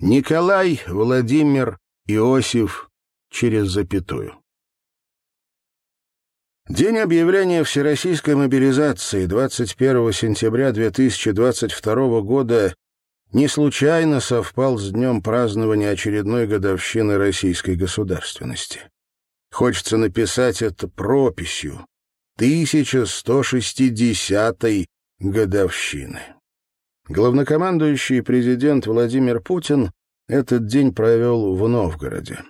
Николай Владимир Иосиф через запятую. День объявления всероссийской мобилизации 21 сентября 2022 года не случайно совпал с днем празднования очередной годовщины российской государственности. Хочется написать это прописью 1160-й годовщины. Главнокомандующий президент Владимир Путин этот день провел в Новгороде.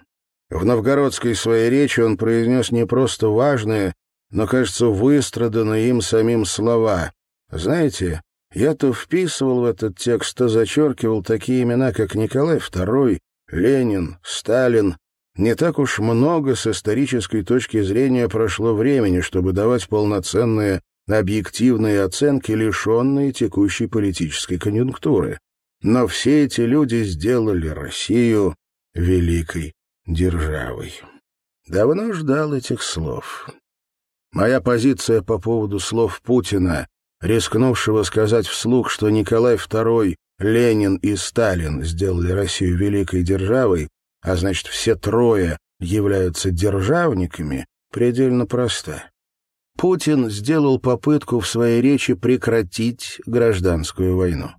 В новгородской своей речи он произнес не просто важные, но, кажется, выстраданные им самим слова. Знаете, я то вписывал в этот текст, то зачеркивал такие имена, как Николай II, Ленин, Сталин. Не так уж много с исторической точки зрения прошло времени, чтобы давать полноценные объективные оценки, лишенные текущей политической конъюнктуры. Но все эти люди сделали Россию великой державой. Давно ждал этих слов. Моя позиция по поводу слов Путина, рискнувшего сказать вслух, что Николай II, Ленин и Сталин сделали Россию великой державой, а значит, все трое являются державниками, предельно проста. Путин сделал попытку в своей речи прекратить гражданскую войну.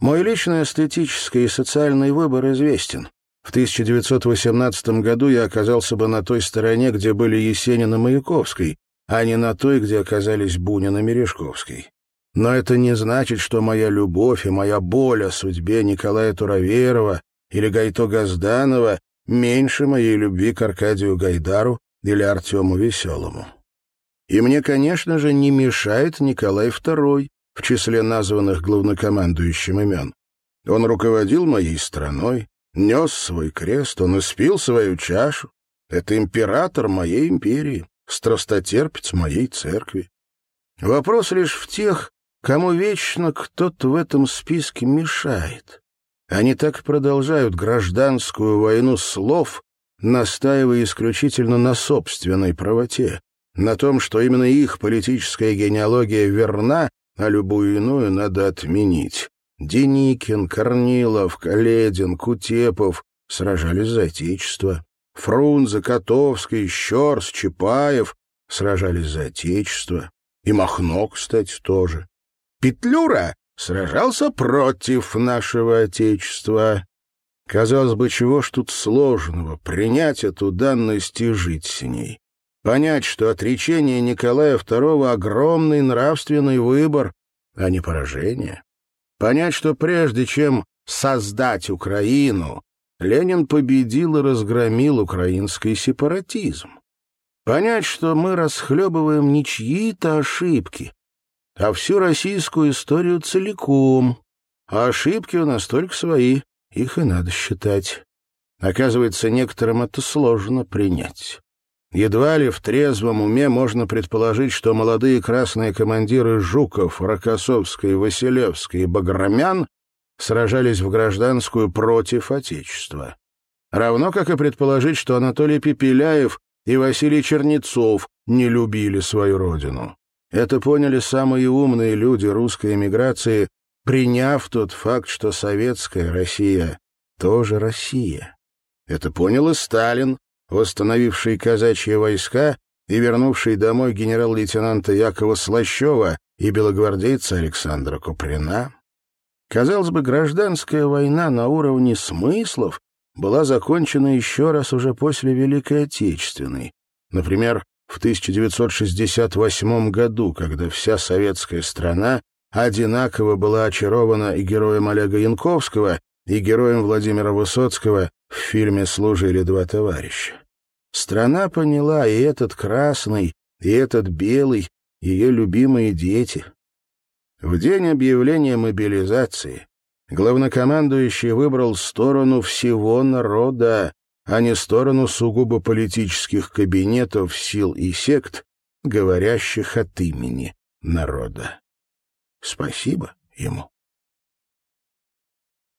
Мой личный эстетический и социальный выбор известен. В 1918 году я оказался бы на той стороне, где были Есенин и Маяковский, а не на той, где оказались Бунин и Мережковский. Но это не значит, что моя любовь и моя боль о судьбе Николая Тураверова или Гайто Газданова меньше моей любви к Аркадию Гайдару или Артему Веселому. И мне, конечно же, не мешает Николай II в числе названных главнокомандующим имен. Он руководил моей страной, нес свой крест, он испил свою чашу. Это император моей империи, страстотерпец моей церкви. Вопрос лишь в тех, кому вечно кто-то в этом списке мешает. Они так продолжают гражданскую войну слов, настаивая исключительно на собственной правоте, на том, что именно их политическая генеалогия верна, а любую иную надо отменить. Деникин, Корнилов, Каледин, Кутепов сражались за Отечество. Фрунзе, Котовский, Щерс, Чапаев сражались за Отечество. И Махно, кстати, тоже. Петлюра сражался против нашего Отечества. Казалось бы, чего ж тут сложного принять эту данность и жить с ней. Понять, что отречение Николая II — огромный нравственный выбор, а не поражение. Понять, что прежде чем создать Украину, Ленин победил и разгромил украинский сепаратизм. Понять, что мы расхлебываем не чьи-то ошибки, а всю российскую историю целиком. А ошибки у нас только свои, их и надо считать. Оказывается, некоторым это сложно принять. Едва ли в трезвом уме можно предположить, что молодые красные командиры Жуков, Рокоссовский, Василевский и Баграмян сражались в гражданскую против Отечества. Равно как и предположить, что Анатолий Пепеляев и Василий Чернецов не любили свою родину. Это поняли самые умные люди русской эмиграции, приняв тот факт, что советская Россия тоже Россия. Это понял и Сталин, восстановивший казачьи войска и вернувший домой генерал-лейтенанта Якова Слащева и белогвардейца Александра Куприна. Казалось бы, гражданская война на уровне смыслов была закончена еще раз уже после Великой Отечественной. Например, в 1968 году, когда вся советская страна одинаково была очарована и героем Олега Янковского, и героем Владимира Высоцкого в фильме «Служили два товарища». Страна поняла и этот красный, и этот белый, ее любимые дети. В день объявления мобилизации главнокомандующий выбрал сторону всего народа, а не сторону сугубо политических кабинетов, сил и сект, говорящих от имени народа. Спасибо ему.